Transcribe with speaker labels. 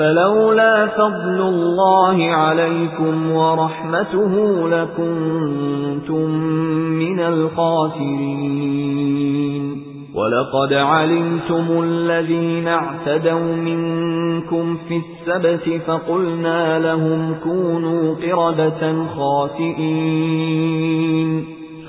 Speaker 1: فَلَوْلَا فَضْلُ اللَّهِ عَلَيْكُمْ وَرَحْمَتُهُ لَكُنتُم مِّنَ الْخَاسِرِينَ. وَلَقَدْ عَلِمْتُمُ الَّذِينَ اعْتَدَوْا مِنكُمْ فِي السَّبْتِ فَقُلْنَا لَهُمْ كُونُوا قِرَدَةً خَاسِئِينَ.